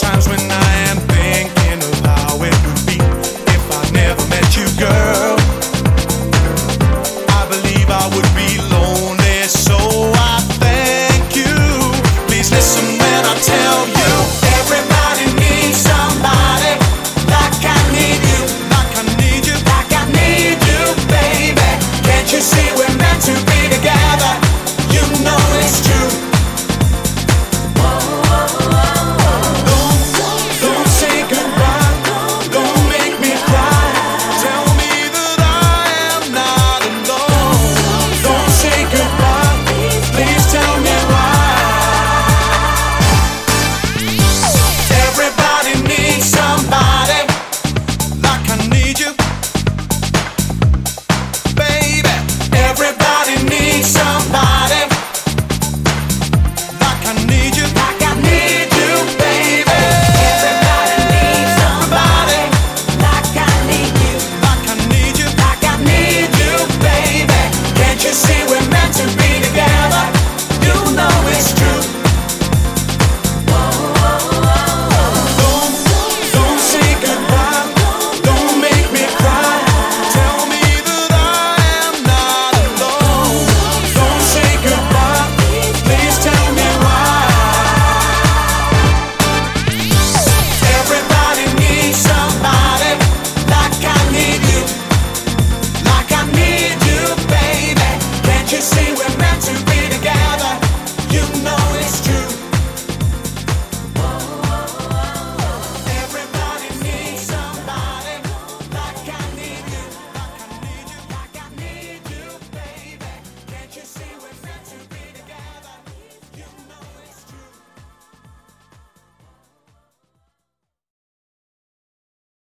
times when